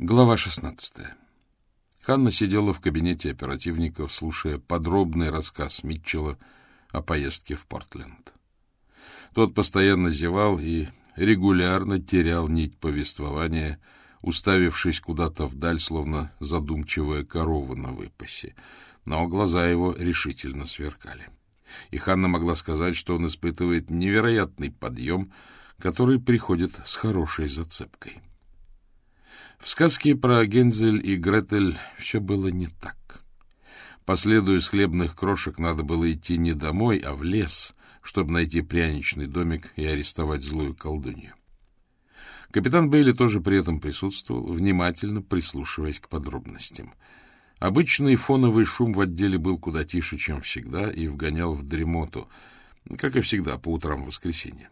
Глава 16. Ханна сидела в кабинете оперативников, слушая подробный рассказ Митчелла о поездке в Портленд. Тот постоянно зевал и регулярно терял нить повествования, уставившись куда-то вдаль, словно задумчивая корова на выпасе, но глаза его решительно сверкали. И Ханна могла сказать, что он испытывает невероятный подъем, который приходит с хорошей зацепкой. В сказке про Гензель и Гретель все было не так. По следу из хлебных крошек надо было идти не домой, а в лес, чтобы найти пряничный домик и арестовать злую колдунью. Капитан Бейли тоже при этом присутствовал, внимательно прислушиваясь к подробностям. Обычный фоновый шум в отделе был куда тише, чем всегда, и вгонял в дремоту, как и всегда, по утрам воскресенья.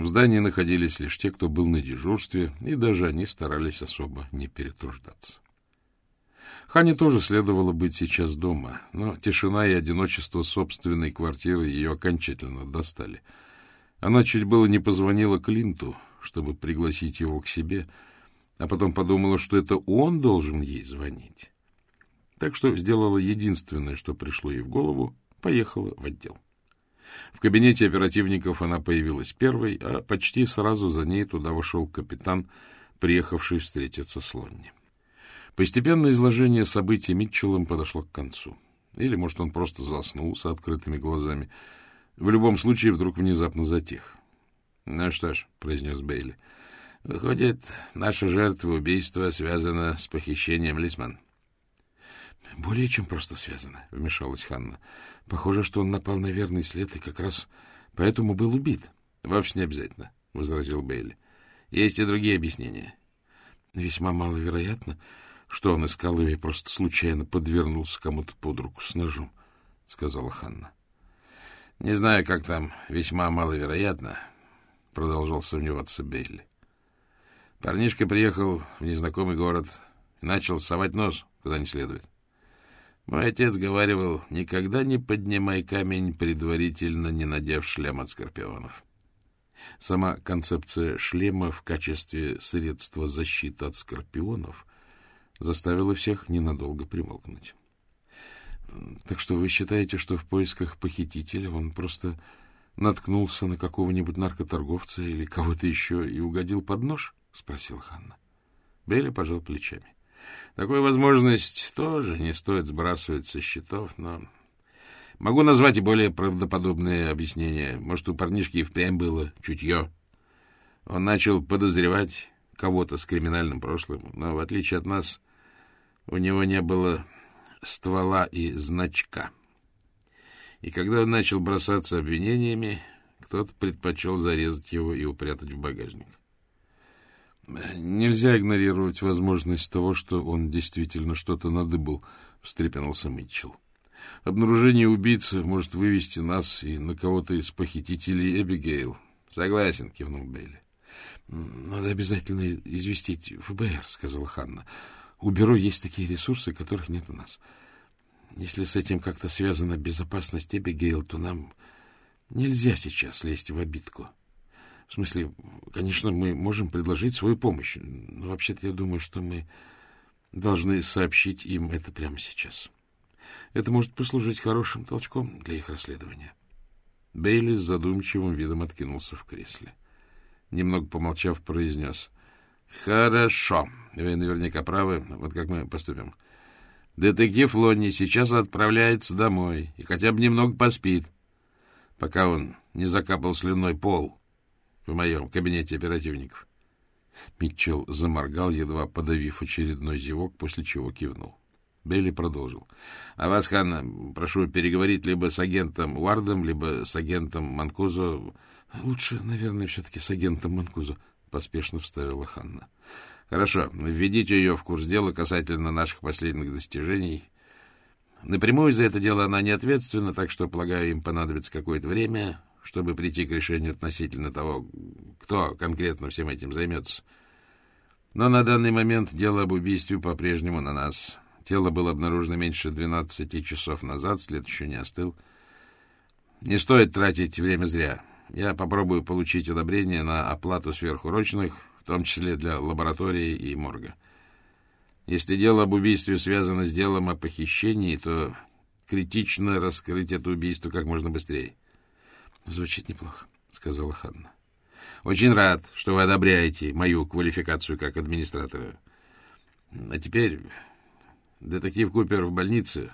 В здании находились лишь те, кто был на дежурстве, и даже они старались особо не перетруждаться. Хане тоже следовало быть сейчас дома, но тишина и одиночество собственной квартиры ее окончательно достали. Она чуть было не позвонила Клинту, чтобы пригласить его к себе, а потом подумала, что это он должен ей звонить. Так что сделала единственное, что пришло ей в голову, поехала в отдел. В кабинете оперативников она появилась первой, а почти сразу за ней туда вошел капитан, приехавший встретиться с Лонни. Постепенно изложение событий Митчеллом подошло к концу. Или, может, он просто заснул с открытыми глазами. В любом случае, вдруг внезапно затих. — Ну что ж, — произнес Бейли, — выходит, наша жертва убийства связана с похищением Лисман. —— Более чем просто связано, — вмешалась Ханна. — Похоже, что он напал на верный след и как раз поэтому был убит. — Вовсе не обязательно, — возразил Бейли. — Есть и другие объяснения. — Весьма маловероятно, что он искал ее и просто случайно подвернулся кому-то под руку с ножом, — сказала Ханна. — Не знаю, как там весьма маловероятно, — продолжал сомневаться Бейли. Парнишка приехал в незнакомый город и начал совать нос куда не следует. Мой отец говаривал, никогда не поднимай камень, предварительно не надев шлем от скорпионов. Сама концепция шлема в качестве средства защиты от скорпионов заставила всех ненадолго примолкнуть. Так что вы считаете, что в поисках похитителя он просто наткнулся на какого-нибудь наркоторговца или кого-то еще и угодил под нож? — спросил Ханна. Белли пожал плечами. Такую возможность тоже не стоит сбрасывать со счетов, но... Могу назвать и более правдоподобные объяснения. Может, у парнишки и впрямь было чутье. Он начал подозревать кого-то с криминальным прошлым, но, в отличие от нас, у него не было ствола и значка. И когда он начал бросаться обвинениями, кто-то предпочел зарезать его и упрятать в багажник. Нельзя игнорировать возможность того, что он действительно что-то надыбал, — встрепенулся Митчелл. Обнаружение убийцы может вывести нас и на кого-то из похитителей Эбигейл. — Согласен, — кивнул Бейли. — Надо обязательно известить ФБР, — сказала Ханна. — У бюро есть такие ресурсы, которых нет у нас. Если с этим как-то связана безопасность Эбигейл, то нам нельзя сейчас лезть в обидку. — в смысле, конечно, мы можем предложить свою помощь, но вообще-то я думаю, что мы должны сообщить им это прямо сейчас. Это может послужить хорошим толчком для их расследования. Бейли с задумчивым видом откинулся в кресле. Немного помолчав, произнес. — Хорошо. Вы наверняка правы. Вот как мы поступим. Детектив Лонни сейчас отправляется домой и хотя бы немного поспит, пока он не закапал слюной пол в моем кабинете оперативников. Митчелл заморгал, едва подавив очередной зевок, после чего кивнул. Бейли продолжил. — А вас, Ханна, прошу переговорить либо с агентом Уардом, либо с агентом Манкузо. — Лучше, наверное, все-таки с агентом Манкузо, — поспешно вставила Ханна. — Хорошо. Введите ее в курс дела касательно наших последних достижений. Напрямую за это дело она не ответственна, так что, полагаю, им понадобится какое-то время чтобы прийти к решению относительно того, кто конкретно всем этим займется. Но на данный момент дело об убийстве по-прежнему на нас. Тело было обнаружено меньше 12 часов назад, след еще не остыл. Не стоит тратить время зря. Я попробую получить одобрение на оплату сверхурочных, в том числе для лаборатории и морга. Если дело об убийстве связано с делом о похищении, то критично раскрыть это убийство как можно быстрее. — Звучит неплохо, — сказала Ханна. — Очень рад, что вы одобряете мою квалификацию как администратора. А теперь детектив Купер в больнице.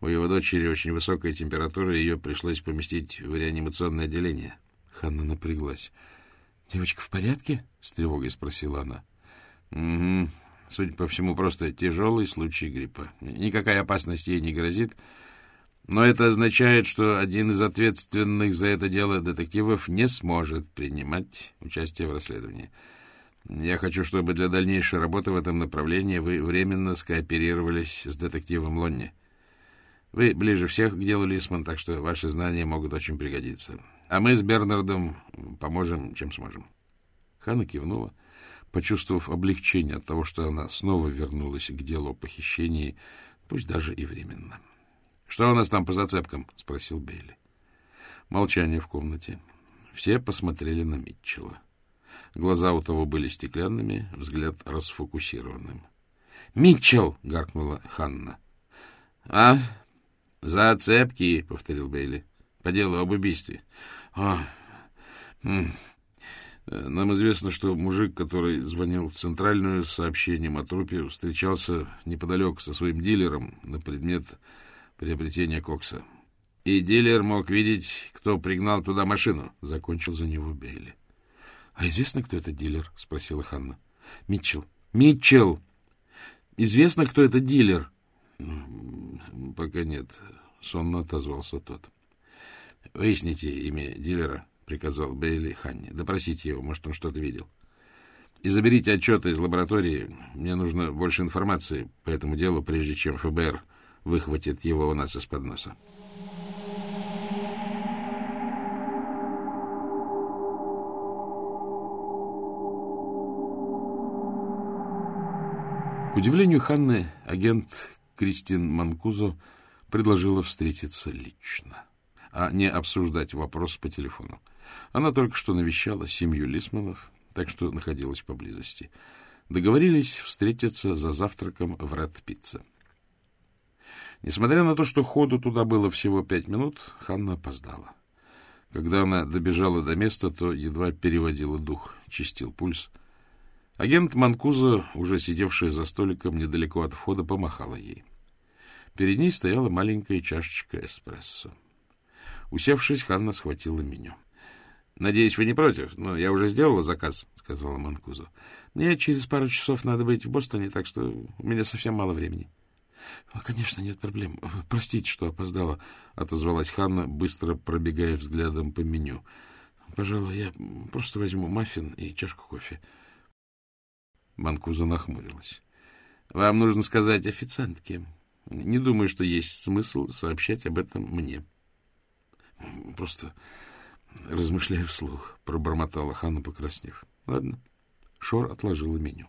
У его дочери очень высокая температура, ее пришлось поместить в реанимационное отделение. Ханна напряглась. — Девочка в порядке? — с тревогой спросила она. — Угу. Судя по всему, просто тяжелый случай гриппа. Никакая опасность ей не грозит, но это означает, что один из ответственных за это дело детективов не сможет принимать участие в расследовании. Я хочу, чтобы для дальнейшей работы в этом направлении вы временно скооперировались с детективом Лонни. Вы ближе всех к делу Лисман, так что ваши знания могут очень пригодиться. А мы с Бернардом поможем, чем сможем. Ханна кивнула почувствовав облегчение от того, что она снова вернулась к делу о похищении, пусть даже и временно. — Что у нас там по зацепкам? — спросил Бейли. Молчание в комнате. Все посмотрели на Митчелла. Глаза у того были стеклянными, взгляд расфокусированным. — Митчелл! — гаркнула Ханна. — А? — Зацепки, — повторил Бейли. — По делу об убийстве. — О, Э, нам известно, что мужик, который звонил в центральную с сообщением о трупе, встречался неподалеку со своим дилером на предмет приобретения кокса. И дилер мог видеть, кто пригнал туда машину, — закончил за него Бейли. — А известно, кто это дилер? — спросила Ханна. — Митчелл. Митчелл! Известно, кто это дилер? — Пока нет, — сонно отозвался тот. — Выясните имя дилера, приказал Бейли Ханни. Допросите его, может, он что-то видел. И заберите отчеты из лаборатории. Мне нужно больше информации по этому делу, прежде чем ФБР выхватит его у нас из-под носа. К удивлению Ханны, агент Кристин Манкузо предложила встретиться лично, а не обсуждать вопрос по телефону. Она только что навещала семью Лисманов, так что находилась поблизости. Договорились встретиться за завтраком в Ред-Пицца. Несмотря на то, что ходу туда было всего пять минут, Ханна опоздала. Когда она добежала до места, то едва переводила дух, чистил пульс. Агент Манкуза, уже сидевшая за столиком недалеко от входа, помахала ей. Перед ней стояла маленькая чашечка эспрессо. Усевшись, Ханна схватила меню. — Надеюсь, вы не против, но я уже сделала заказ, — сказала Манкузо. — Мне через пару часов надо быть в Бостоне, так что у меня совсем мало времени. — Конечно, нет проблем. Простите, что опоздала, — отозвалась Ханна, быстро пробегая взглядом по меню. — Пожалуй, я просто возьму маффин и чашку кофе. Манкуза нахмурилась. — Вам нужно сказать официантке. Не думаю, что есть смысл сообщать об этом мне. — Просто размышляя вслух, пробормотала Ханна, покраснев. Ладно. Шор отложила меню.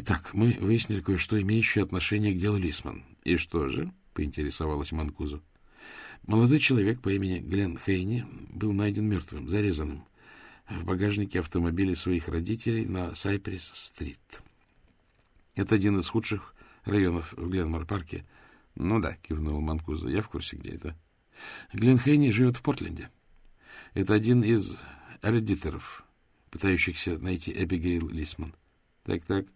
Итак, мы выяснили кое-что, имеющее отношение к делу Лисман. И что же? поинтересовалась Манкузу. Молодой человек по имени Глен Хейни был найден мертвым, зарезанным в багажнике автомобиля своих родителей на Сайприс-стрит. Это один из худших районов в Гленмор-парке. — Ну да, — кивнул Манкуза. — Я в курсе, где это. Глен Хейни живет в Портленде. Это один из редиторов, пытающихся найти Эбигейл Лисман. Так-так.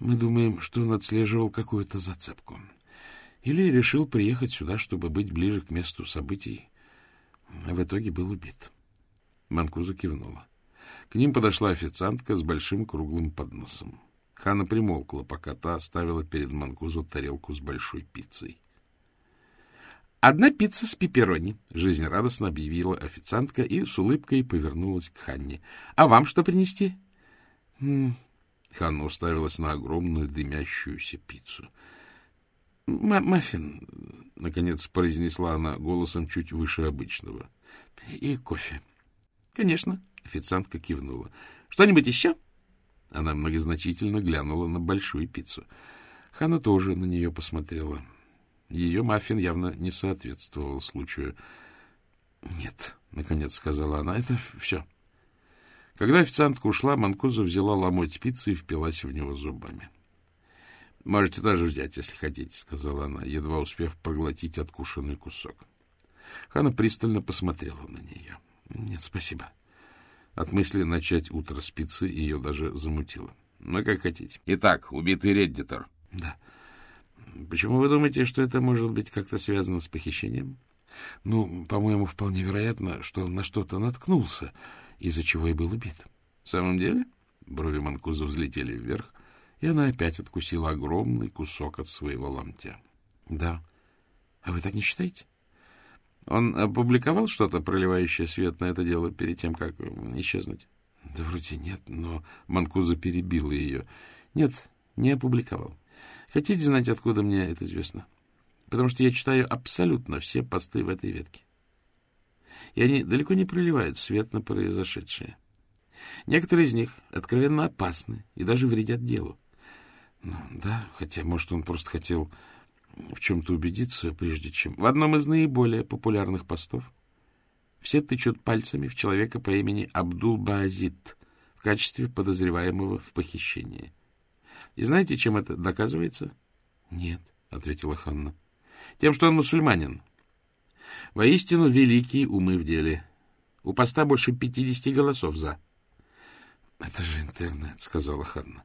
Мы думаем, что он отслеживал какую-то зацепку. Или решил приехать сюда, чтобы быть ближе к месту событий. А в итоге был убит. Манкуза кивнула. К ним подошла официантка с большим круглым подносом. Хана примолкла, пока та оставила перед Манкузу тарелку с большой пиццей. «Одна пицца с пепперони», — жизнерадостно объявила официантка и с улыбкой повернулась к Ханне. «А вам что принести?» Ханна уставилась на огромную дымящуюся пиццу. «Маффин», — наконец произнесла она голосом чуть выше обычного. «И кофе». «Конечно», — официантка кивнула. «Что-нибудь еще?» Она многозначительно глянула на большую пиццу. Ханна тоже на нее посмотрела. Ее маффин явно не соответствовал случаю. — Нет, — наконец сказала она, — это все. Когда официантка ушла, Манкуза взяла ломоть пиццы и впилась в него зубами. — Можете тоже взять, если хотите, — сказала она, едва успев проглотить откушенный кусок. Хана пристально посмотрела на нее. — Нет, спасибо. От мысли начать утро с пиццы ее даже замутило. — Ну, как хотите. — Итак, убитый Реддитор. — Да. — Почему вы думаете, что это может быть как-то связано с похищением? — Ну, по-моему, вполне вероятно, что он на что-то наткнулся, из-за чего и был убит. — В самом деле? Брови Манкуза взлетели вверх, и она опять откусила огромный кусок от своего ломтя. — Да. А вы так не считаете? Он опубликовал что-то, проливающее свет на это дело, перед тем, как исчезнуть? — Да вроде нет, но Манкуза перебила ее. — Нет, не опубликовал. Хотите знать, откуда мне это известно? Потому что я читаю абсолютно все посты в этой ветке. И они далеко не проливают свет на произошедшее. Некоторые из них откровенно опасны и даже вредят делу. Ну, да, хотя, может, он просто хотел в чем-то убедиться, прежде чем... В одном из наиболее популярных постов все тычут пальцами в человека по имени Абдул-Баазид в качестве подозреваемого в похищении. И знаете, чем это доказывается? — Нет, — ответила Ханна. — Тем, что он мусульманин. Воистину великие умы в деле. У поста больше пятидесяти голосов «за». — Это же интернет, — сказала Ханна.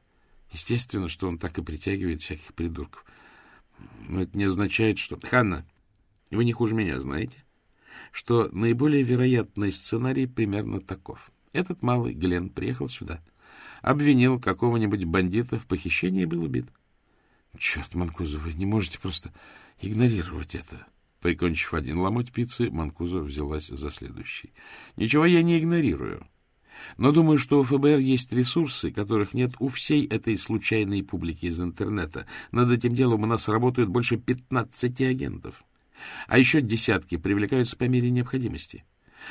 Естественно, что он так и притягивает всяких придурков. Но это не означает, что... Ханна, вы не хуже меня знаете, что наиболее вероятный сценарий примерно таков. Этот малый Глен приехал сюда, обвинил какого-нибудь бандита в похищении и был убит. Черт, Манкуза, вы не можете просто игнорировать это. Прикончив один ломоть пиццы, Манкуза взялась за следующий. Ничего я не игнорирую. Но думаю, что у ФБР есть ресурсы, которых нет у всей этой случайной публики из интернета. Над этим делом у нас работают больше 15 агентов. А еще десятки привлекаются по мере необходимости.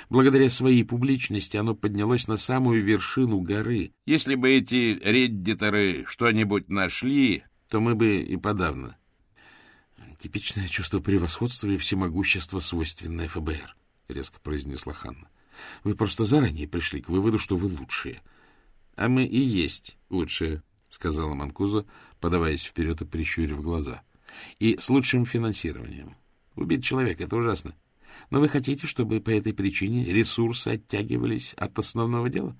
Благодаря своей публичности оно поднялось на самую вершину горы. Если бы эти реддиторы что-нибудь нашли, то мы бы и подавно. Типичное чувство превосходства и всемогущества, свойственное ФБР, — резко произнесла Ханна. Вы просто заранее пришли к выводу, что вы лучшие. — А мы и есть лучшие, — сказала Манкуза, подаваясь вперед и прищурив глаза. — И с лучшим финансированием. Убить человека — это ужасно. Но вы хотите, чтобы по этой причине ресурсы оттягивались от основного дела?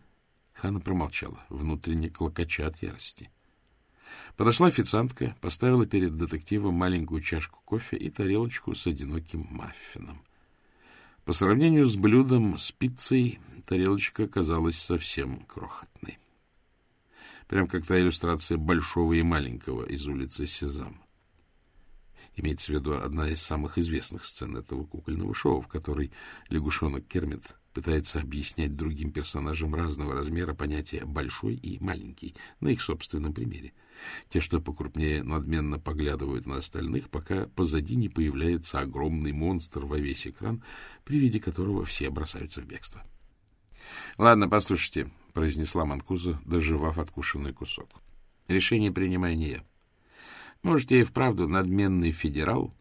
Хана промолчала, внутренне клокоча от ярости. Подошла официантка, поставила перед детективом маленькую чашку кофе и тарелочку с одиноким маффином. По сравнению с блюдом с пиццей, тарелочка казалась совсем крохотной. Прям как та иллюстрация большого и маленького из улицы Сезам. Имеется в виду одна из самых известных сцен этого кукольного шоу, в которой лягушонок Кермит пытается объяснять другим персонажам разного размера понятия «большой» и «маленький» на их собственном примере. Те, что покрупнее, надменно поглядывают на остальных, пока позади не появляется огромный монстр во весь экран, при виде которого все бросаются в бегство. — Ладно, послушайте, — произнесла Манкуза, доживав откушенный кусок. — Решение принимаю не я. Может, я и вправду надменный федерал,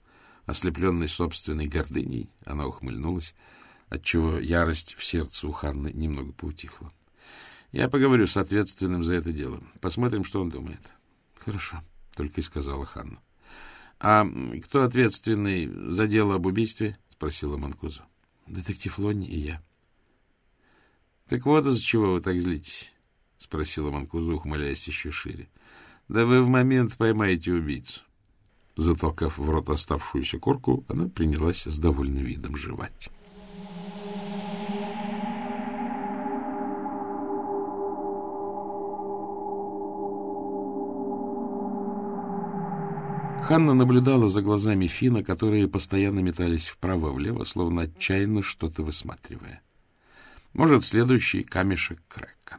ослепленный собственной гордыней, она ухмыльнулась, отчего ярость в сердце у Ханны немного поутихла. Я поговорю с ответственным за это дело. Посмотрим, что он думает. —— Хорошо, — только и сказала Ханна. — А кто ответственный за дело об убийстве? — спросила Манкуза. — Детектив Лонни и я. — Так вот из-за чего вы так злитесь, — спросила Манкуза, ухмыляясь еще шире. — Да вы в момент поймаете убийцу. Затолкав в рот оставшуюся корку, она принялась с довольным видом жевать. Ханна наблюдала за глазами Фина, которые постоянно метались вправо-влево, словно отчаянно что-то высматривая. Может, следующий камешек Крека.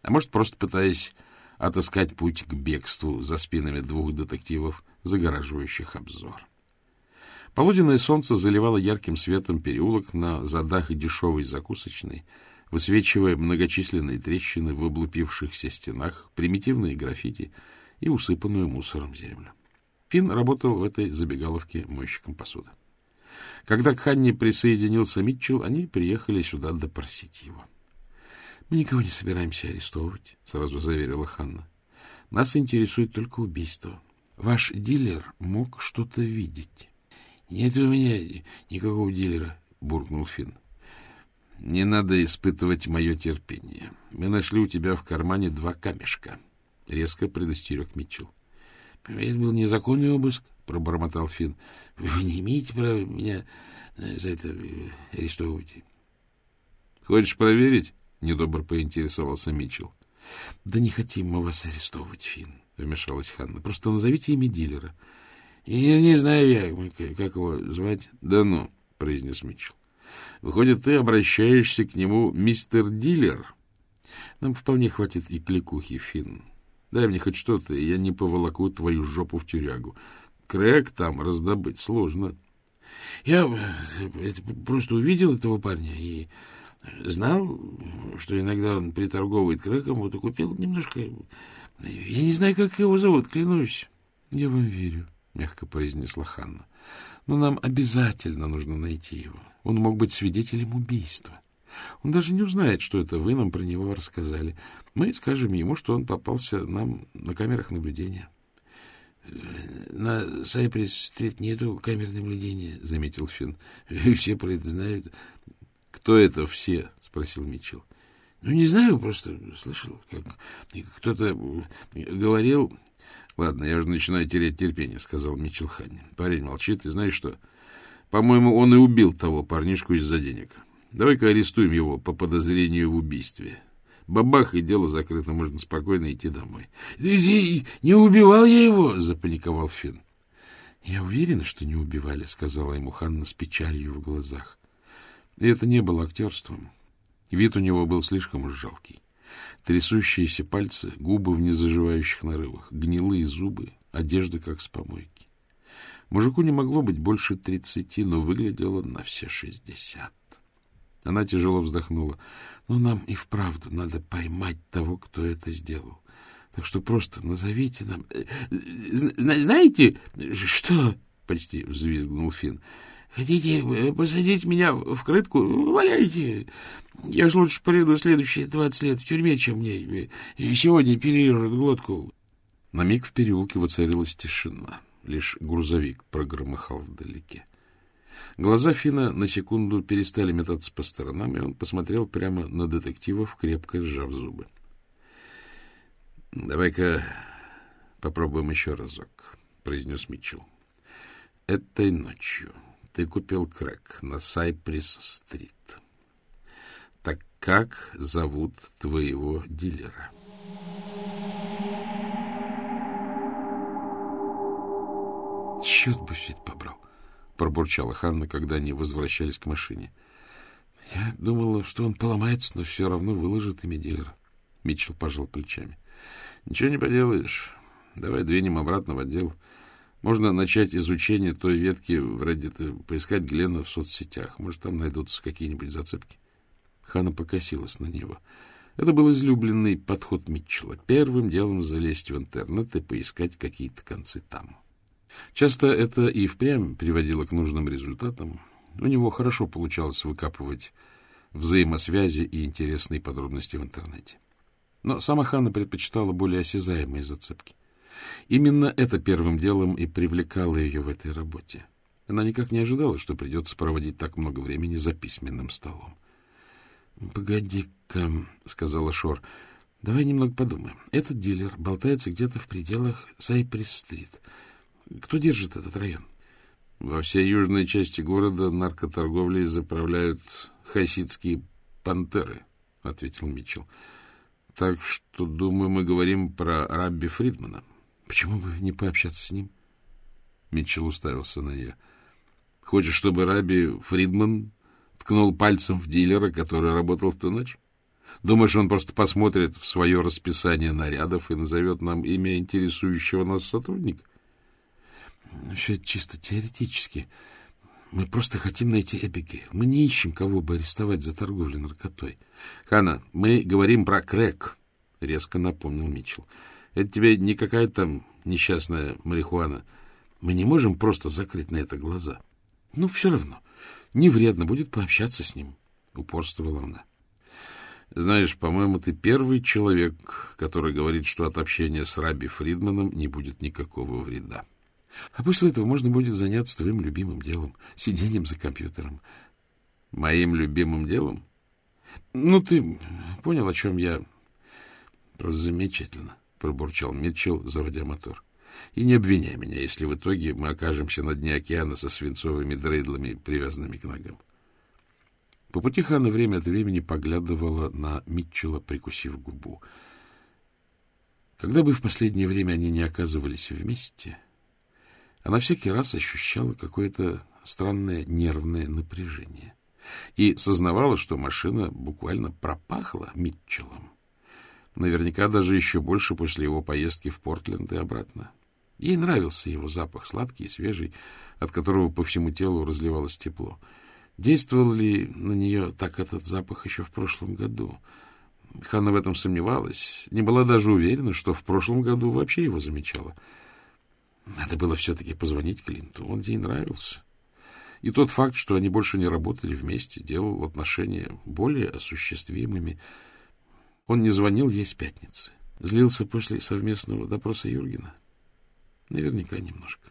А может, просто пытаясь отыскать путь к бегству за спинами двух детективов, загораживающих обзор. Полуденное солнце заливало ярким светом переулок на задах дешевой закусочной, высвечивая многочисленные трещины в облупившихся стенах, примитивные граффити и усыпанную мусором землю. Финн работал в этой забегаловке мойщиком посуды. Когда к Ханне присоединился Митчелл, они приехали сюда допросить его. — Мы никого не собираемся арестовывать, — сразу заверила Ханна. — Нас интересует только убийство. ваш дилер мог что-то видеть. — Нет у меня никакого дилера, — буркнул Финн. — Не надо испытывать мое терпение. Мы нашли у тебя в кармане два камешка, — резко предостерег Митчелл. — Это был незаконный обыск, — пробормотал Финн. — Вы не имеете права меня э, за это э, арестовывать. — Хочешь проверить? — недобро поинтересовался Митчелл. — Да не хотим мы вас арестовывать, Финн, — вмешалась Ханна. — Просто назовите имя дилера. — Я не знаю я, как его звать. — Да ну, — произнес Митчелл. — Выходит, ты обращаешься к нему мистер Дилер? Нам вполне хватит и кликухи, Финн. Дай мне хоть что-то, и я не поволоку твою жопу в тюрягу. Крэк там раздобыть сложно. Я э, просто увидел этого парня и знал, что иногда он приторговывает крэком, вот и купил немножко. Я не знаю, как его зовут, клянусь. — Я вам верю, — мягко произнесла Ханна. — Но нам обязательно нужно найти его. Он мог быть свидетелем убийства. Он даже не узнает, что это вы нам про него рассказали. Мы скажем ему, что он попался нам на камерах наблюдения. — На Сайпресс-стрит нету камер наблюдения, — заметил Финн. — Все про это знают. — Кто это все? — спросил Митчелл. — Ну, не знаю, просто слышал, как кто-то говорил... — Ладно, я уже начинаю терять терпение, — сказал Митчелл Ханни. Парень молчит, и знаешь что? По-моему, он и убил того парнишку из-за денег. Давай-ка арестуем его по подозрению в убийстве. Бабах, и дело закрыто, можно спокойно идти домой. — Не убивал я его! — запаниковал Финн. — Я уверена, что не убивали, — сказала ему Ханна с печалью в глазах. И это не было актерством. Вид у него был слишком уж жалкий. Трясущиеся пальцы, губы в незаживающих нарывах, гнилые зубы, одежда как с помойки. Мужику не могло быть больше тридцати, но выглядел он на все шестьдесят. Она тяжело вздохнула. Но нам и вправду надо поймать того, кто это сделал. Так что просто назовите нам... Э, знаете, что? Почти взвизгнул Финн. Хотите э, посадить меня в крытку? Валяйте. Я ж лучше проведу следующие двадцать лет в тюрьме, чем мне э, сегодня перережут глотку. На миг в переулке воцарилась тишина. Лишь грузовик прогромыхал вдалеке. Глаза Фина на секунду перестали метаться по сторонам, и он посмотрел прямо на детективов, крепко сжав зубы. — Давай-ка попробуем еще разок, — произнес Митчелл. — Этой ночью ты купил крэк на Сайприс-стрит. Так как зовут твоего дилера? — Черт бы все это побрал! — пробурчала Ханна, когда они возвращались к машине. — Я думала, что он поломается, но все равно выложит имя дилера. Митчелл пожал плечами. — Ничего не поделаешь. Давай двинем обратно в отдел. Можно начать изучение той ветки в Reddit, поискать Глена в соцсетях. Может, там найдутся какие-нибудь зацепки. Ханна покосилась на него. Это был излюбленный подход Митчелла. Первым делом залезть в интернет и поискать какие-то концы там. Часто это и впрямь приводило к нужным результатам. У него хорошо получалось выкапывать взаимосвязи и интересные подробности в интернете. Но сама Ханна предпочитала более осязаемые зацепки. Именно это первым делом и привлекало ее в этой работе. Она никак не ожидала, что придется проводить так много времени за письменным столом. — Погоди-ка, — сказала Шор, — давай немного подумаем. Этот дилер болтается где-то в пределах Сайприс-стрит. Кто держит этот район? Во всей южной части города наркоторговлей заправляют хасидские пантеры, — ответил Митчелл. Так что, думаю, мы говорим про Рабби Фридмана. Почему бы не пообщаться с ним? Митчелл уставился на нее. Хочешь, чтобы Рабби Фридман ткнул пальцем в дилера, который работал в ту ночь? Думаешь, он просто посмотрит в свое расписание нарядов и назовет нам имя интересующего нас сотрудника? Все это чисто теоретически. Мы просто хотим найти Эбигейл. Мы не ищем, кого бы арестовать за торговлю наркотой. Хана, мы говорим про крэк, — резко напомнил Митчелл. Это тебе не какая-то там несчастная марихуана. Мы не можем просто закрыть на это глаза. Ну, все равно. Не вредно будет пообщаться с ним, — упорствовала она. Знаешь, по-моему, ты первый человек, который говорит, что от общения с Раби Фридманом не будет никакого вреда. А после этого можно будет заняться твоим любимым делом — сидением за компьютером. — Моим любимым делом? — Ну, ты понял, о чем я... — Просто замечательно, — пробурчал Митчелл, заводя мотор. — И не обвиняй меня, если в итоге мы окажемся на дне океана со свинцовыми дрейдлами, привязанными к ногам. По пути Ханна время от времени поглядывала на Митчелла, прикусив губу. Когда бы в последнее время они не оказывались вместе, она всякий раз ощущала какое-то странное нервное напряжение и сознавала, что машина буквально пропахла Митчеллом. Наверняка даже еще больше после его поездки в Портленд и обратно. Ей нравился его запах, сладкий и свежий, от которого по всему телу разливалось тепло — Действовал ли на нее так этот запах еще в прошлом году? Ханна в этом сомневалась, не была даже уверена, что в прошлом году вообще его замечала. Надо было все-таки позвонить Клинту, он ей нравился. И тот факт, что они больше не работали вместе, делал отношения более осуществимыми. Он не звонил ей с пятницы. Злился после совместного допроса Юргена. Наверняка немножко.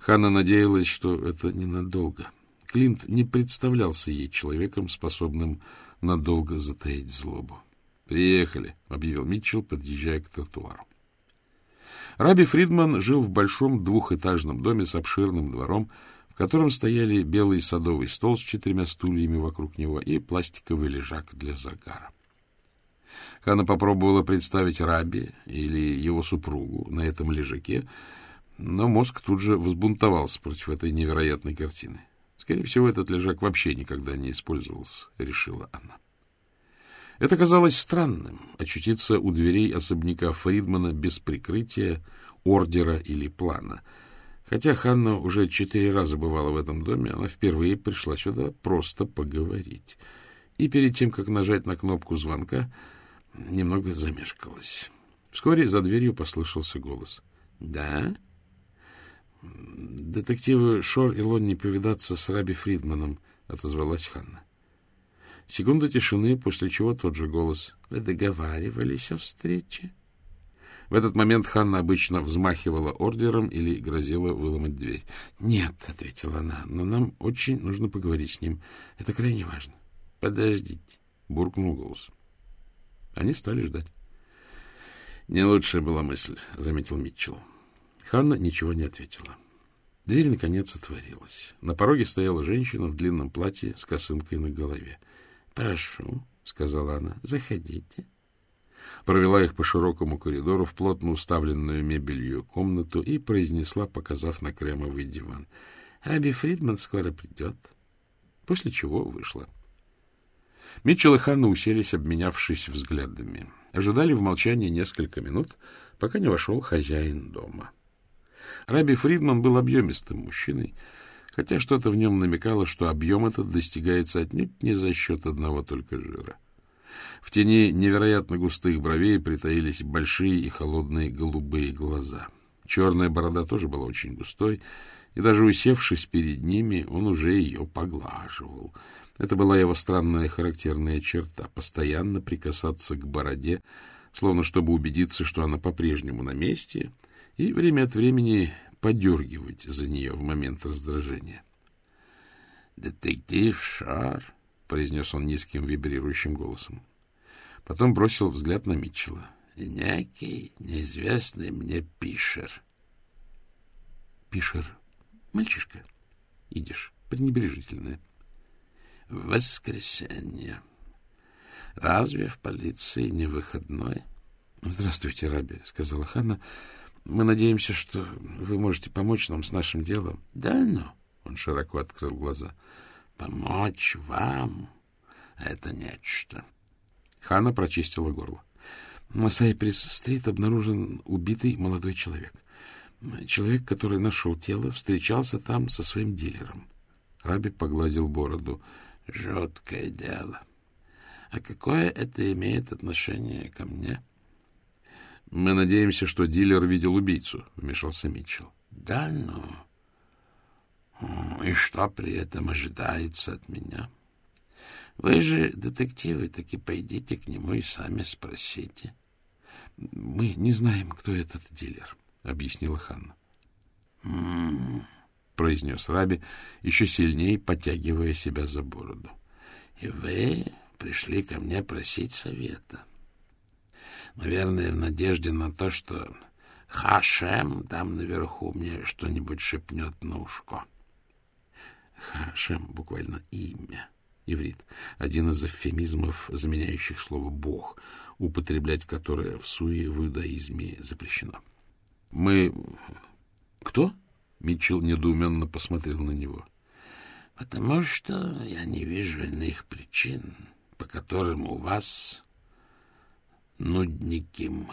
Ханна надеялась, что это ненадолго. — Клинт не представлялся ей человеком, способным надолго затаить злобу. «Приехали», — объявил Митчелл, подъезжая к тротуару. Раби Фридман жил в большом двухэтажном доме с обширным двором, в котором стояли белый садовый стол с четырьмя стульями вокруг него и пластиковый лежак для загара. Хана попробовала представить Раби или его супругу на этом лежаке, но мозг тут же взбунтовался против этой невероятной картины. Скорее всего, этот лежак вообще никогда не использовался, решила она. Это казалось странным — очутиться у дверей особняка Фридмана без прикрытия, ордера или плана. Хотя Ханна уже четыре раза бывала в этом доме, она впервые пришла сюда просто поговорить. И перед тем, как нажать на кнопку звонка, немного замешкалась. Вскоре за дверью послышался голос. — Да? — Детективы Шор и Лонни повидаться с Раби Фридманом, — отозвалась Ханна. Секунда тишины, после чего тот же голос. — Вы договаривались о встрече? В этот момент Ханна обычно взмахивала ордером или грозила выломать дверь. — Нет, — ответила она, — но нам очень нужно поговорить с ним. Это крайне важно. — Подождите, — буркнул голос. Они стали ждать. — Не лучшая была мысль, — заметил Митчелл. Ханна ничего не ответила. Дверь, наконец, отворилась. На пороге стояла женщина в длинном платье с косынкой на голове. — Прошу, — сказала она, — заходите. Провела их по широкому коридору в плотно уставленную мебелью комнату и произнесла, показав на кремовый диван. — Раби Фридман скоро придет. После чего вышла. Митчелл и Ханна уселись, обменявшись взглядами. Ожидали в молчании несколько минут, пока не вошел хозяин дома. — Раби Фридман был объемистым мужчиной, хотя что-то в нем намекало, что объем этот достигается отнюдь не за счет одного только жира. В тени невероятно густых бровей притаились большие и холодные голубые глаза. Черная борода тоже была очень густой, и даже усевшись перед ними, он уже ее поглаживал. Это была его странная характерная черта — постоянно прикасаться к бороде, словно чтобы убедиться, что она по-прежнему на месте — и время от времени подергивать за нее в момент раздражения. — Детектив Шар, — произнес он низким вибрирующим голосом. Потом бросил взгляд на Митчелла. — Некий неизвестный мне Пишер. — Пишер? Мальчишка? Идиш, пренебрежительное. — воскресенье. Разве в полиции не выходной? — Здравствуйте, Раби, — сказала Ханна. Мы надеемся, что вы можете помочь нам с нашим делом. — Да ну, — он широко открыл глаза. — Помочь вам — это нечто. Хана прочистила горло. На Сайприс-стрит обнаружен убитый молодой человек. Человек, который нашел тело, встречался там со своим дилером. Раби погладил бороду. — Жуткое дело. А какое это имеет отношение ко мне? — мы надеемся, что дилер видел убийцу, вмешался Митчелл. Да, ну. И что при этом ожидается от меня? Вы же детективы, так и пойдите к нему и сами спросите. — Мы не знаем, кто этот дилер, — объяснила Ханна. «М-м-м», — произнес Раби, еще сильнее подтягивая себя за бороду. — И вы пришли ко мне просить совета. Наверное, в надежде на то, что Хашем там наверху мне что-нибудь шепнет на ушко. Хашем — буквально имя. Иврит — один из эвфемизмов, заменяющих слово «бог», употреблять которое в суе в иудаизме запрещено. — Мы... Кто? — Митчелл недоуменно посмотрел на него. — Потому что я не вижу иных причин, по которым у вас нудниким.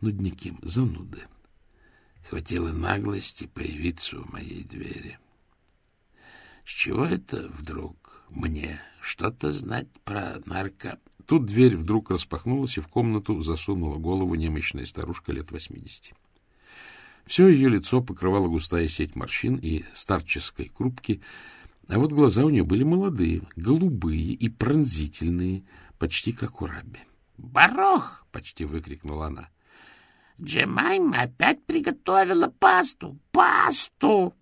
Нудниким, зануды. Хватило наглости появиться у моей двери. С чего это вдруг мне что-то знать про нарко... Тут дверь вдруг распахнулась, и в комнату засунула голову немощная старушка лет восьмидесяти. Все ее лицо покрывала густая сеть морщин и старческой крупки, а вот глаза у нее были молодые, голубые и пронзительные, почти как у Раби. «Барох!» — почти выкрикнула она. «Джемайма опять приготовила пасту! Пасту!»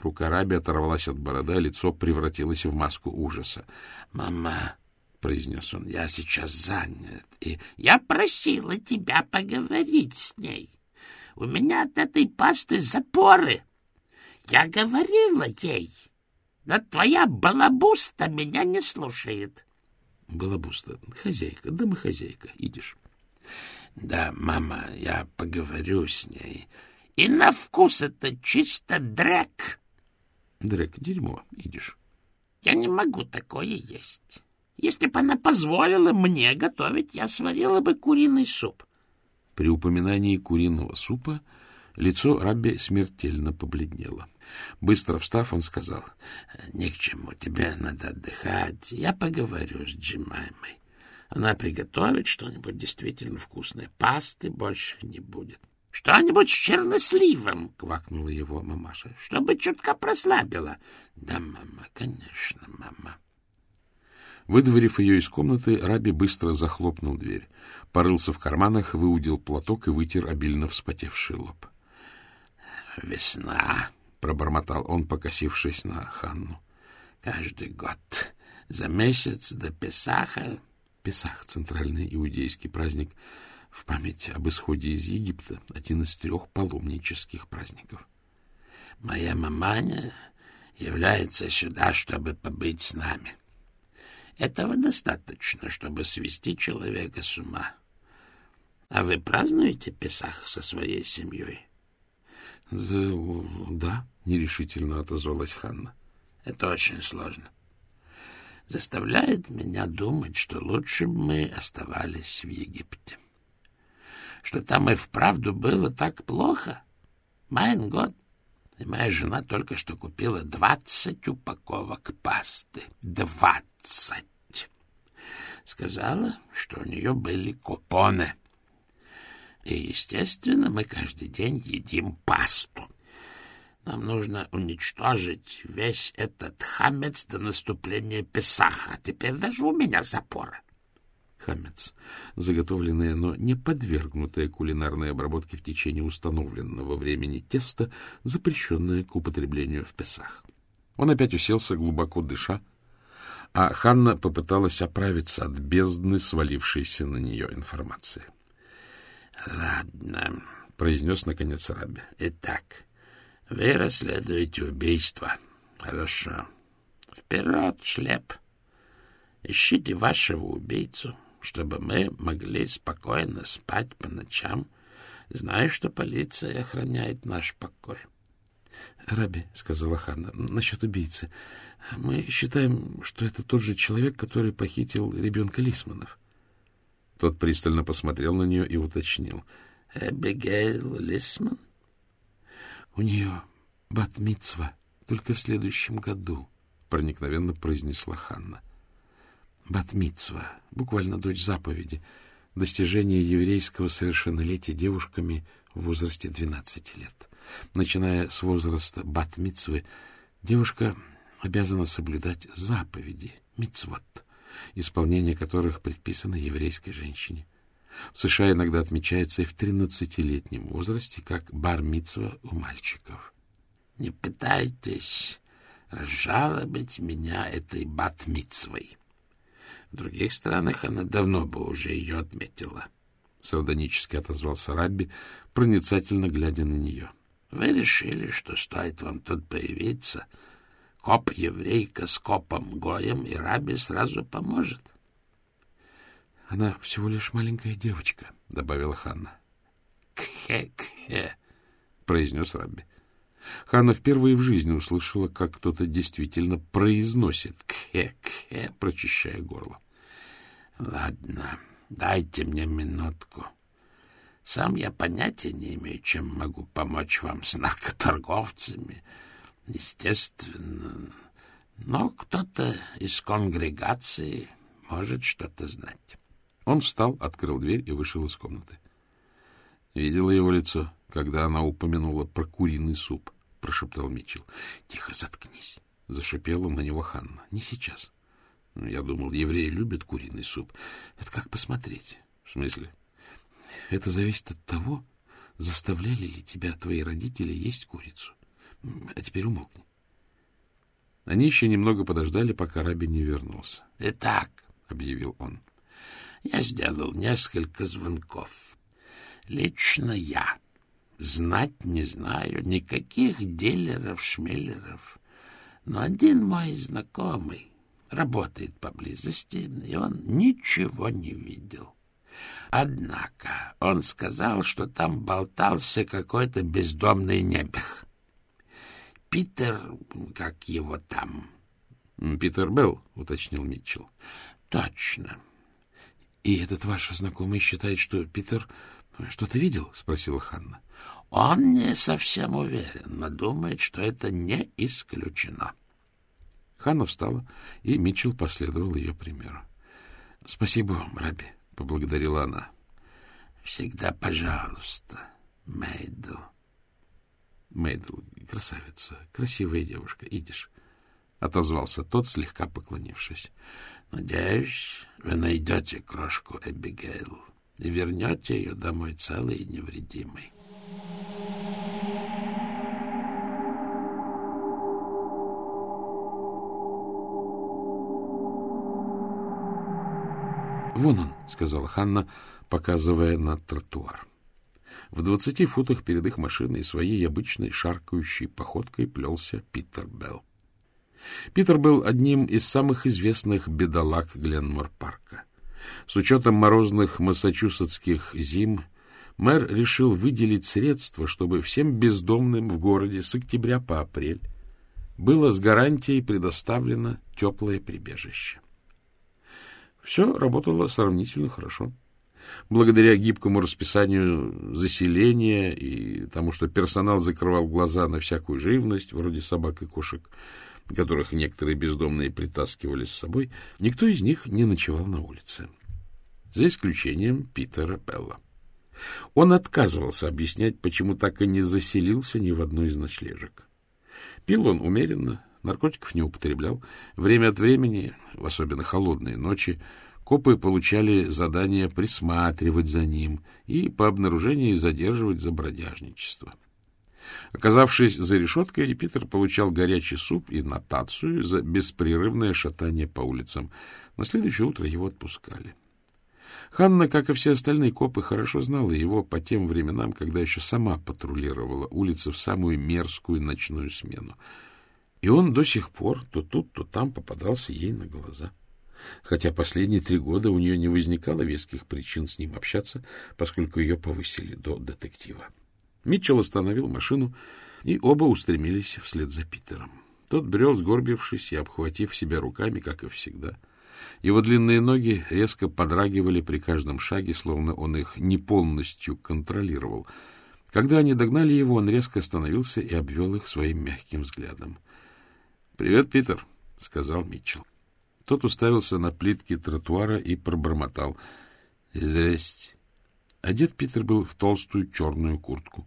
Рука Раби оторвалась от борода, лицо превратилось в маску ужаса. «Мама!» — произнес он. — Я сейчас занят, и я просила тебя поговорить с ней. У меня от этой пасты запоры. Я говорила ей, но твоя балабуста меня не слушает. — Балабуста, хозяйка, домохозяйка, идешь. — Да, мама, я поговорю с ней. И на вкус это чисто дрек. — Дрек, дерьмо, идешь. — Я не могу такое есть. Если бы она позволила мне готовить, я сварила бы куриный суп. При упоминании куриного супа лицо Рабби смертельно побледнело. Быстро встав, он сказал, — Ни к чему, тебе надо отдыхать. Я поговорю с Джимаймой. Она приготовит что-нибудь действительно вкусное. Пасты больше не будет. — Что-нибудь с черносливом, — квакнула его мамаша, — чтобы чутка прослабила. — Да, мама, конечно, мама. Выдворив ее из комнаты, Раби быстро захлопнул дверь. Порылся в карманах, выудил платок и вытер обильно вспотевший лоб. — Весна, — пробормотал он, покосившись на Ханну. — Каждый год. За месяц до Песаха... Песах — центральный иудейский праздник в память об исходе из Египта, один из трех паломнических праздников. Моя маманя является сюда, чтобы побыть с нами. — этого достаточно, чтобы свести человека с ума. А вы празднуете Песах со своей семьей? — Да, — нерешительно отозвалась Ханна. — Это очень сложно. Заставляет меня думать, что лучше бы мы оставались в Египте. Что там и вправду было так плохо. Майн год. И моя жена только что купила двадцать упаковок пасты. Двадцать! Сказала, что у нее были купоны. И, естественно, мы каждый день едим пасту. Нам нужно уничтожить весь этот хамец до наступления Песаха. А теперь даже у меня запора хамец, заготовленное, но не подвергнутое кулинарной обработке в течение установленного времени теста, запрещенное к употреблению в Песах. Он опять уселся, глубоко дыша, а Ханна попыталась оправиться от бездны, свалившейся на нее информации. — Ладно, — произнес наконец Раби. — Итак, вы расследуете убийство. Хорошо. Вперед, шлеп. Ищите вашего убийцу чтобы мы могли спокойно спать по ночам, зная, что полиция охраняет наш покой. — Раби, — сказала Ханна, — насчет убийцы. Мы считаем, что это тот же человек, который похитил ребенка Лисманов. Тот пристально посмотрел на нее и уточнил. — Эбигейл Лисман? — У нее бат-мицва только в следующем году, — проникновенно произнесла Ханна. Батмицва, буквально дочь заповеди, достижение еврейского совершеннолетия девушками в возрасте 12 лет. Начиная с возраста батмицвы, девушка обязана соблюдать заповеди, мицвот, исполнение которых предписано еврейской женщине. В США иногда отмечается и в 13-летнем возрасте, как бар-мицва у мальчиков. — Не пытайтесь разжалобить меня этой бат-мицвой. В других странах она давно бы уже ее отметила. Сардонически отозвался Рабби, проницательно глядя на нее. — Вы решили, что стоит вам тут появиться, коп-еврейка с копом-гоем, и Рабби сразу поможет? — Она всего лишь маленькая девочка, — добавила Ханна. — Кхе-кхе, — произнес Рабби. Ханна впервые в жизни услышала, как кто-то действительно произносит «кхе-кхе», прочищая горло. — Ладно, дайте мне минутку. Сам я понятия не имею, чем могу помочь вам с наркоторговцами. Естественно, но кто-то из конгрегации может что-то знать. Он встал, открыл дверь и вышел из комнаты. Видела его лицо, когда она упомянула про куриный суп, — прошептал Митчелл. — Тихо, заткнись, — зашипела на него Ханна. — Не сейчас. Я думал, евреи любят куриный суп. Это как посмотреть. В смысле? Это зависит от того, заставляли ли тебя твои родители есть курицу. А теперь умолкни. Они еще немного подождали, пока Раби не вернулся. — Итак, — объявил он, — я сделал несколько звонков. Лично я знать не знаю никаких дилеров-шмеллеров, но один мой знакомый работает поблизости, и он ничего не видел. Однако он сказал, что там болтался какой-то бездомный небех. Питер, как его там? — Питер Белл, — уточнил Митчелл. — Точно. — И этот ваш знакомый считает, что Питер что-то видел? — спросила Ханна. — Он не совсем уверен, но думает, что это не исключено. — Ханна встала, и Митчелл последовал ее примеру. — Спасибо вам, Раби, — поблагодарила она. — Всегда пожалуйста, Мейдл. Мейдл, красавица, красивая девушка, идешь, — отозвался тот, слегка поклонившись. — Надеюсь, вы найдете крошку Эбигейл и вернете ее домой целой и невредимой. «Вон он», — сказала Ханна, показывая на тротуар. В двадцати футах перед их машиной своей обычной шаркающей походкой плелся Питер Белл. Питер был одним из самых известных бедолаг Гленмор-парка. С учетом морозных массачусетских зим мэр решил выделить средства, чтобы всем бездомным в городе с октября по апрель было с гарантией предоставлено теплое прибежище. Все работало сравнительно хорошо. Благодаря гибкому расписанию заселения и тому, что персонал закрывал глаза на всякую живность, вроде собак и кошек, которых некоторые бездомные притаскивали с собой, никто из них не ночевал на улице. За исключением Питера Белла. Он отказывался объяснять, почему так и не заселился ни в одну из ночлежек. Пил он умеренно, Наркотиков не употреблял. Время от времени, в особенно холодные ночи, копы получали задание присматривать за ним и по обнаружению задерживать за бродяжничество. Оказавшись за решеткой, Питер получал горячий суп и нотацию за беспрерывное шатание по улицам. На следующее утро его отпускали. Ханна, как и все остальные копы, хорошо знала его по тем временам, когда еще сама патрулировала улицы в самую мерзкую ночную смену. И он до сих пор то тут, то там попадался ей на глаза. Хотя последние три года у нее не возникало веских причин с ним общаться, поскольку ее повысили до детектива. Митчелл остановил машину, и оба устремились вслед за Питером. Тот брел, сгорбившись и обхватив себя руками, как и всегда. Его длинные ноги резко подрагивали при каждом шаге, словно он их не полностью контролировал. Когда они догнали его, он резко остановился и обвел их своим мягким взглядом. — Привет, Питер, — сказал Митчелл. Тот уставился на плитки тротуара и пробормотал. — Здрасте. Одет Питер был в толстую черную куртку.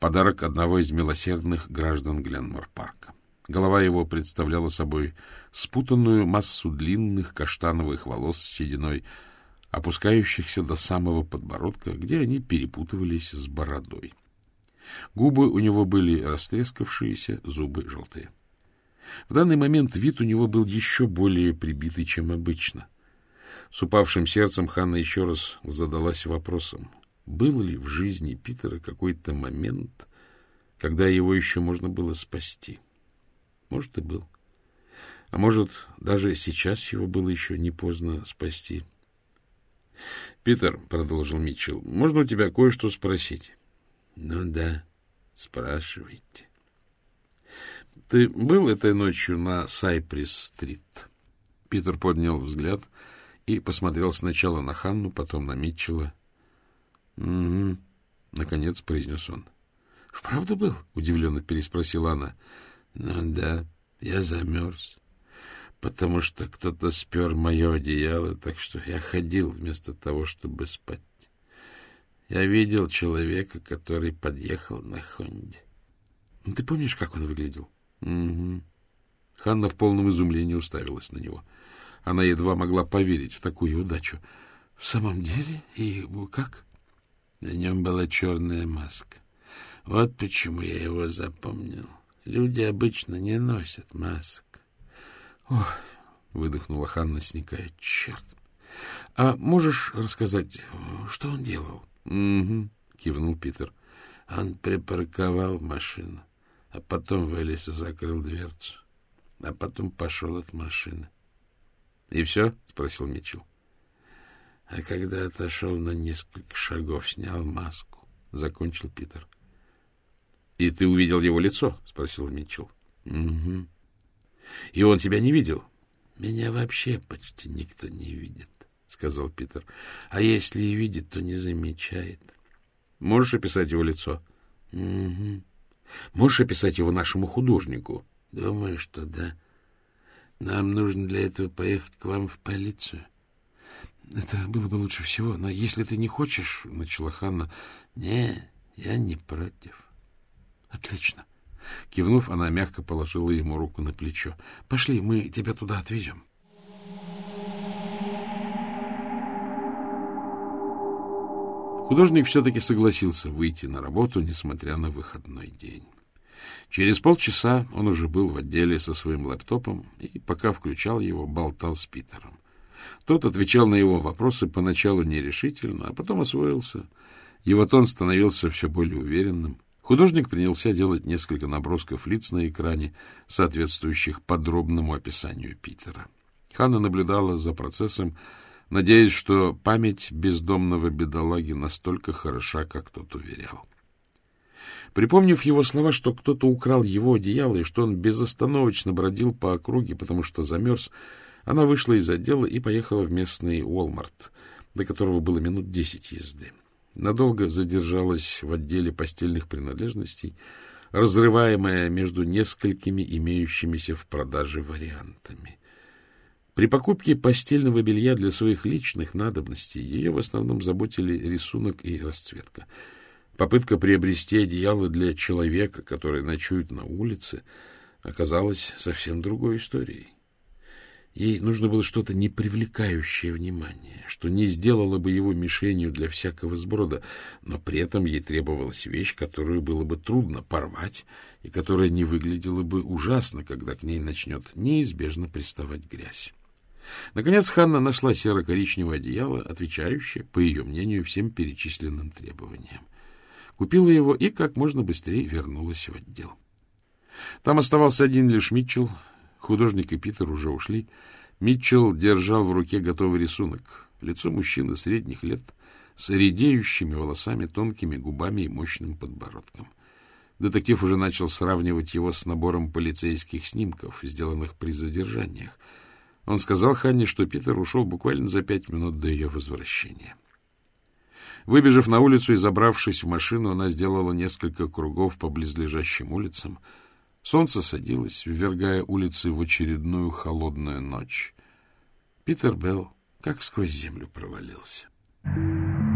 Подарок одного из милосердных граждан Гленмор-парка. Голова его представляла собой спутанную массу длинных каштановых волос с сединой, опускающихся до самого подбородка, где они перепутывались с бородой. Губы у него были растрескавшиеся, зубы желтые. В данный момент вид у него был еще более прибитый, чем обычно. С упавшим сердцем Ханна еще раз задалась вопросом, был ли в жизни Питера какой-то момент, когда его еще можно было спасти. Может, и был. А может, даже сейчас его было еще не поздно спасти. — Питер, — продолжил Митчелл, — можно у тебя кое-что спросить? — Ну да, спрашивайте. — Ты был этой ночью на Сайприс-стрит? Питер поднял взгляд и посмотрел сначала на Ханну, потом на Митчелла. — Угу, — наконец произнес он. — Вправду был? — удивленно переспросила она. — Ну да, я замерз потому что кто-то спер мое одеяло, так что я ходил вместо того, чтобы спать. Я видел человека, который подъехал на Хонде. — Ты помнишь, как он выглядел? — Угу. Ханна в полном изумлении уставилась на него. Она едва могла поверить в такую удачу. — В самом деле? И как? На нем была черная маска. Вот почему я его запомнил. Люди обычно не носят масок. — Ох, — выдохнула Ханна, сникая. — Черт! — А можешь рассказать, что он делал? — Угу, — кивнул Питер. Он припарковал машину, а потом вылез и закрыл дверцу, а потом пошел от машины. — И все? — спросил Митчелл. — А когда отошел на несколько шагов, снял маску, — закончил Питер. — И ты увидел его лицо? — спросил Митчелл. — Угу. — И он тебя не видел? — Меня вообще почти никто не видит, — сказал Питер. — А если и видит, то не замечает. — Можешь описать его лицо? — Угу. — Можешь описать его нашему художнику? — Думаю, что да. Нам нужно для этого поехать к вам в полицию. — Это было бы лучше всего, но если ты не хочешь, — начала Ханна. — Не, я не против. — Отлично. — Кивнув, она мягко положила ему руку на плечо. — Пошли, мы тебя туда отвезем. Художник все-таки согласился выйти на работу, несмотря на выходной день. Через полчаса он уже был в отделе со своим лэптопом и, пока включал его, болтал с Питером. Тот отвечал на его вопросы поначалу нерешительно, а потом освоился. Его тон становился все более уверенным. Художник принялся делать несколько набросков лиц на экране, соответствующих подробному описанию Питера. Ханна наблюдала за процессом, надеясь, что память бездомного бедолаги настолько хороша, как тот уверял. Припомнив его слова, что кто-то украл его одеяло и что он безостановочно бродил по округе, потому что замерз, она вышла из отдела и поехала в местный Уолмарт, до которого было минут десять езды надолго задержалась в отделе постельных принадлежностей, разрываемая между несколькими имеющимися в продаже вариантами. При покупке постельного белья для своих личных надобностей ее в основном заботили рисунок и расцветка. Попытка приобрести одеяло для человека, который ночует на улице, оказалась совсем другой историей. Ей нужно было что-то не привлекающее внимание, что не сделало бы его мишенью для всякого сброда, но при этом ей требовалась вещь, которую было бы трудно порвать и которая не выглядела бы ужасно, когда к ней начнет неизбежно приставать грязь. Наконец Ханна нашла серо-коричневое одеяло, отвечающее, по ее мнению, всем перечисленным требованиям. Купила его и как можно быстрее вернулась в отдел. Там оставался один лишь Митчелл, Художник и Питер уже ушли. Митчелл держал в руке готовый рисунок. Лицо мужчины средних лет с редеющими волосами, тонкими губами и мощным подбородком. Детектив уже начал сравнивать его с набором полицейских снимков, сделанных при задержаниях. Он сказал Ханне, что Питер ушел буквально за пять минут до ее возвращения. Выбежав на улицу и забравшись в машину, она сделала несколько кругов по близлежащим улицам — Солнце садилось, ввергая улицы в очередную холодную ночь. Питер Белл как сквозь землю провалился. Thank you.